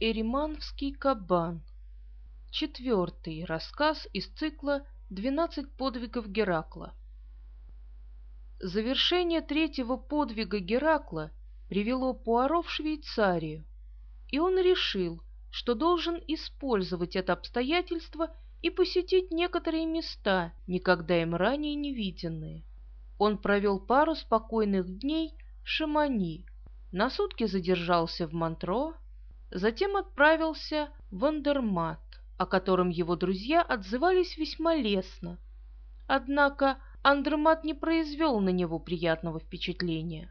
Эримановский кабан. Четвертый рассказ из цикла «Двенадцать подвигов Геракла». Завершение третьего подвига Геракла привело Пуаро в Швейцарию, и он решил, что должен использовать это обстоятельство и посетить некоторые места, никогда им ранее не виденные. Он провел пару спокойных дней в Шамани, на сутки задержался в Монтро, затем отправился в Андермат, о котором его друзья отзывались весьма лестно. Однако Андермат не произвел на него приятного впечатления.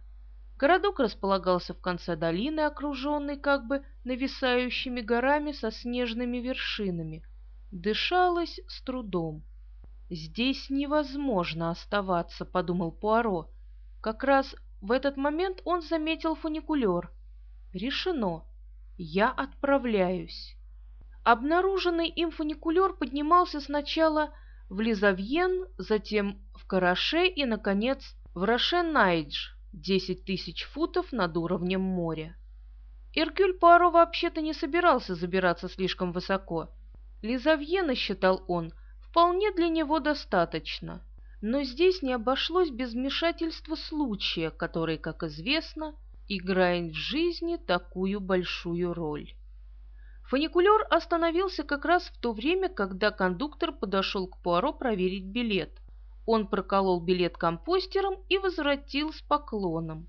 Городок располагался в конце долины, окруженный как бы нависающими горами со снежными вершинами. Дышалось с трудом. «Здесь невозможно оставаться», — подумал Пуаро. Как раз в этот момент он заметил фуникулер. «Решено. Я отправляюсь». Обнаруженный им фуникулер поднимался сначала в Лизавьен, затем в Караше и, наконец, в Роше-Найдж, 10 тысяч футов над уровнем моря. Иркюль Пуаро вообще-то не собирался забираться слишком высоко. Лизавьена, считал он, вполне для него достаточно. Но здесь не обошлось без вмешательства случая, который, как известно, играет в жизни такую большую роль. Фуникулер остановился как раз в то время, когда кондуктор подошел к Пуаро проверить билет. Он проколол билет компостером и возвратил с поклоном.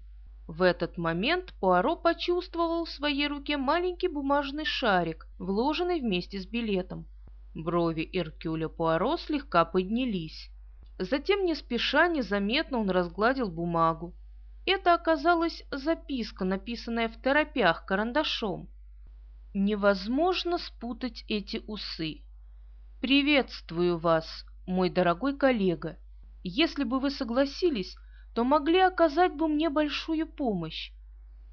В этот момент Пуаро почувствовал в своей руке маленький бумажный шарик, вложенный вместе с билетом. Брови Иркюля Пуаро слегка поднялись. Затем, не спеша, незаметно он разгладил бумагу. Это оказалась записка, написанная в торопях карандашом. Невозможно спутать эти усы. «Приветствую вас, мой дорогой коллега. Если бы вы согласились, то могли оказать бы мне большую помощь.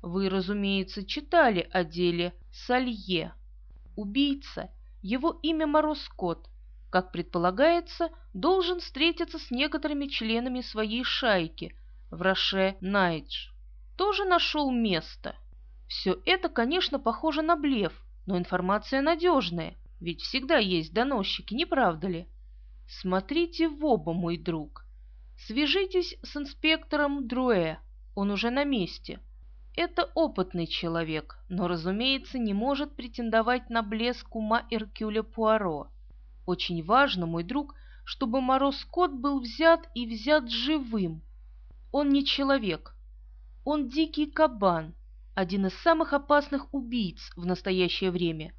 Вы, разумеется, читали о деле Салье. Убийца, его имя Мороз как предполагается, должен встретиться с некоторыми членами своей шайки в Роше-Найдж. Тоже нашел место. Все это, конечно, похоже на блеф, но информация надежная, ведь всегда есть доносчики, не правда ли? Смотрите в оба, мой друг. Свяжитесь с инспектором Друэ, он уже на месте. Это опытный человек, но, разумеется, не может претендовать на блеск ума Эркюля Пуаро. Очень важно, мой друг, чтобы Мороз Скотт был взят и взят живым. Он не человек, он дикий кабан, один из самых опасных убийц в настоящее время.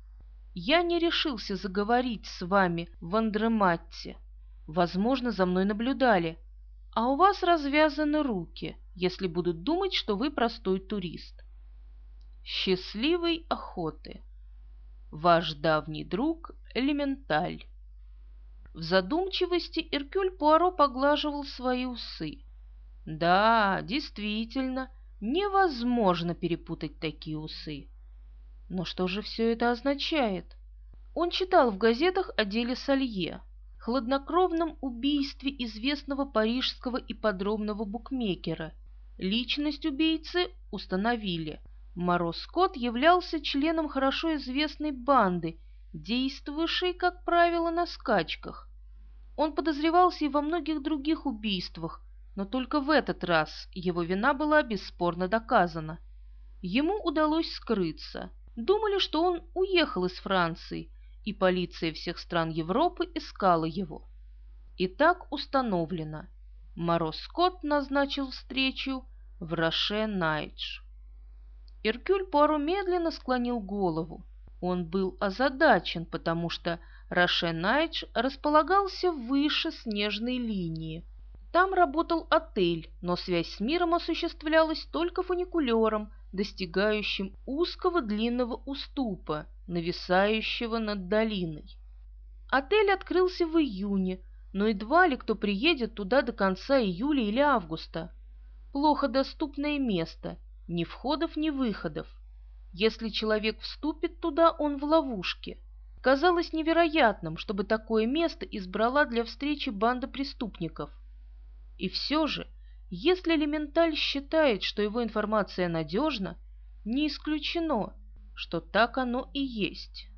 Я не решился заговорить с вами в Андрематте. Возможно, за мной наблюдали. А у вас развязаны руки, если будут думать, что вы простой турист. Счастливой охоты. Ваш давний друг Элементаль. В задумчивости Иркюль Пуаро поглаживал свои усы. Да, действительно, Невозможно перепутать такие усы. Но что же все это означает? Он читал в газетах о деле Салье, хладнокровном убийстве известного парижского и подробного букмекера. Личность убийцы установили. Мороз Скотт являлся членом хорошо известной банды, действовавшей, как правило, на скачках. Он подозревался и во многих других убийствах, но только в этот раз его вина была бесспорно доказана. Ему удалось скрыться. Думали, что он уехал из Франции, и полиция всех стран Европы искала его. И так установлено. Мороз Скотт назначил встречу в Роше-Найдж. Иркюль Пуаро медленно склонил голову. Он был озадачен, потому что Роше-Найдж располагался выше снежной линии, там работал отель, но связь с миром осуществлялась только фуникулером, достигающим узкого длинного уступа, нависающего над долиной. Отель открылся в июне, но едва ли кто приедет туда до конца июля или августа. Плохо доступное место, ни входов, ни выходов. Если человек вступит туда, он в ловушке. Казалось невероятным, чтобы такое место избрала для встречи банда преступников – и все же, если элементаль считает, что его информация надежна, не исключено, что так оно и есть.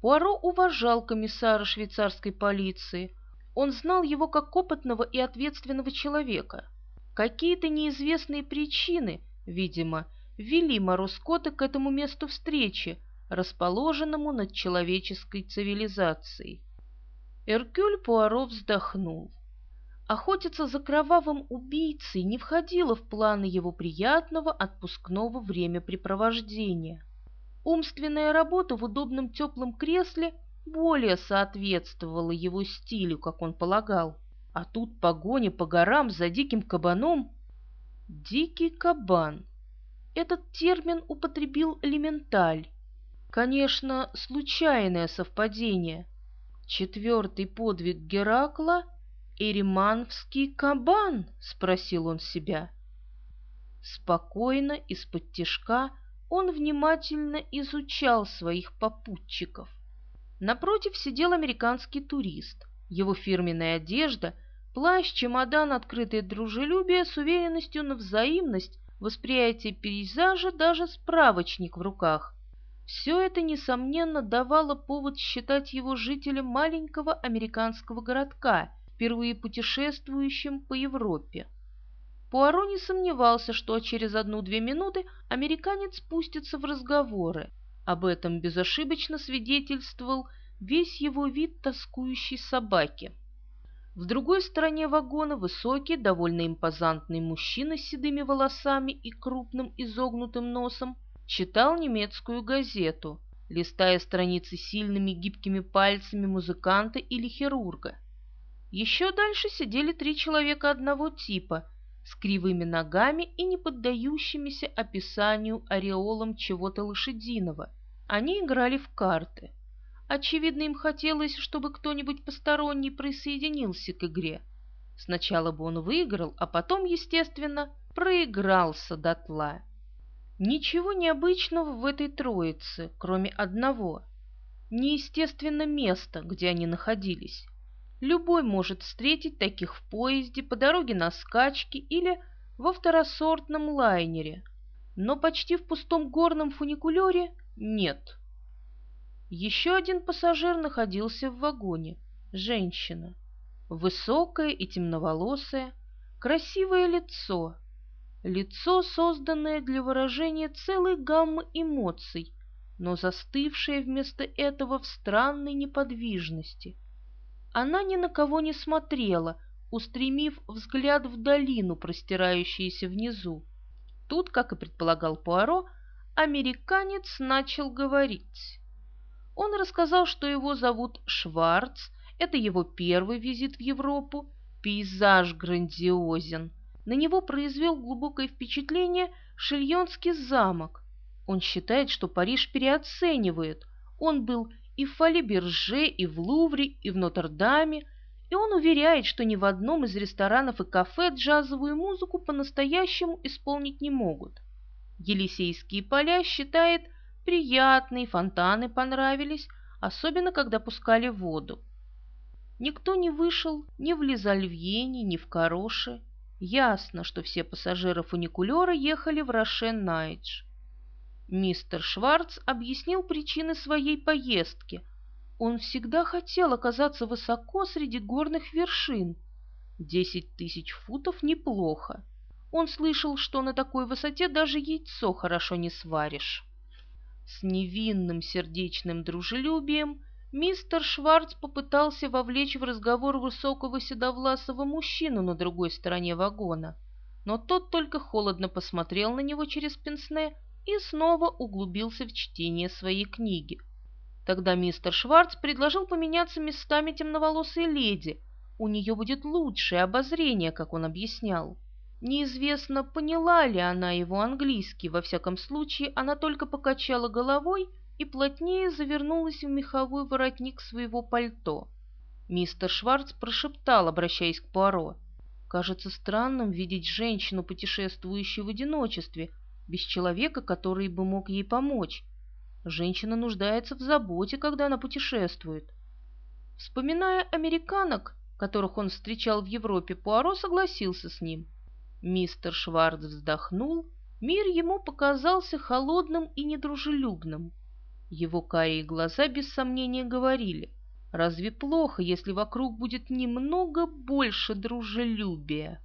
Пуаро уважал комиссара швейцарской полиции. Он знал его как опытного и ответственного человека. Какие-то неизвестные причины, видимо, вели Мороскота к этому месту встречи, расположенному над человеческой цивилизацией. Эркюль Пуаро вздохнул. Охотиться за кровавым убийцей не входило в планы его приятного отпускного времяпрепровождения. Умственная работа в удобном теплом кресле более соответствовала его стилю, как он полагал. А тут погоня по горам за диким кабаном. Дикий кабан. Этот термин употребил элементаль. Конечно, случайное совпадение. Четвертый подвиг Геракла — «Эриманвский кабан?» — спросил он себя. Спокойно, из-под тишка, он внимательно изучал своих попутчиков. Напротив сидел американский турист. Его фирменная одежда, плащ, чемодан, открытое дружелюбие с уверенностью на взаимность, восприятие пейзажа, даже справочник в руках. Все это, несомненно, давало повод считать его жителем маленького американского городка – впервые путешествующим по Европе. Пуаро не сомневался, что через одну-две минуты американец спустится в разговоры. Об этом безошибочно свидетельствовал весь его вид тоскующей собаки. В другой стороне вагона высокий, довольно импозантный мужчина с седыми волосами и крупным изогнутым носом читал немецкую газету, листая страницы сильными гибкими пальцами музыканта или хирурга. Еще дальше сидели три человека одного типа, с кривыми ногами и не поддающимися описанию ореолом чего-то лошадиного. Они играли в карты. Очевидно, им хотелось, чтобы кто-нибудь посторонний присоединился к игре. Сначала бы он выиграл, а потом, естественно, проигрался дотла. Ничего необычного в этой троице, кроме одного. Неестественно место, где они находились. Любой может встретить таких в поезде, по дороге на скачке или во второсортном лайнере, но почти в пустом горном фуникулере нет. Еще один пассажир находился в вагоне. Женщина. Высокое и темноволосое, красивое лицо. Лицо, созданное для выражения целой гаммы эмоций, но застывшее вместо этого в странной неподвижности – она ни на кого не смотрела, устремив взгляд в долину, простирающуюся внизу. Тут, как и предполагал Пуаро, американец начал говорить. Он рассказал, что его зовут Шварц, это его первый визит в Европу, пейзаж грандиозен. На него произвел глубокое впечатление Шильонский замок. Он считает, что Париж переоценивает. Он был и в Фале-Берже, и в Лувре, и в Нотр-Даме, и он уверяет, что ни в одном из ресторанов и кафе джазовую музыку по-настоящему исполнить не могут. Елисейские поля считает приятные, фонтаны понравились, особенно когда пускали воду. Никто не вышел ни в Лизальвьене, ни в Кароше. Ясно, что все пассажиры фуникулера ехали в Рошен-Найдж. Мистер Шварц объяснил причины своей поездки. Он всегда хотел оказаться высоко среди горных вершин. Десять тысяч футов неплохо. Он слышал, что на такой высоте даже яйцо хорошо не сваришь. С невинным сердечным дружелюбием мистер Шварц попытался вовлечь в разговор высокого седовласого мужчину на другой стороне вагона, но тот только холодно посмотрел на него через пенсне и снова углубился в чтение своей книги. Тогда мистер Шварц предложил поменяться местами темноволосой леди. У нее будет лучшее обозрение, как он объяснял. Неизвестно, поняла ли она его английский, во всяком случае она только покачала головой и плотнее завернулась в меховой воротник своего пальто. Мистер Шварц прошептал, обращаясь к Пуаро. «Кажется странным видеть женщину, путешествующую в одиночестве, без человека, который бы мог ей помочь. Женщина нуждается в заботе, когда она путешествует. Вспоминая американок, которых он встречал в Европе, Пуаро согласился с ним. Мистер Шварц вздохнул Мир ему показался холодным и недружелюбным. Его карие глаза без сомнения говорили, разве плохо, если вокруг будет немного больше дружелюбия?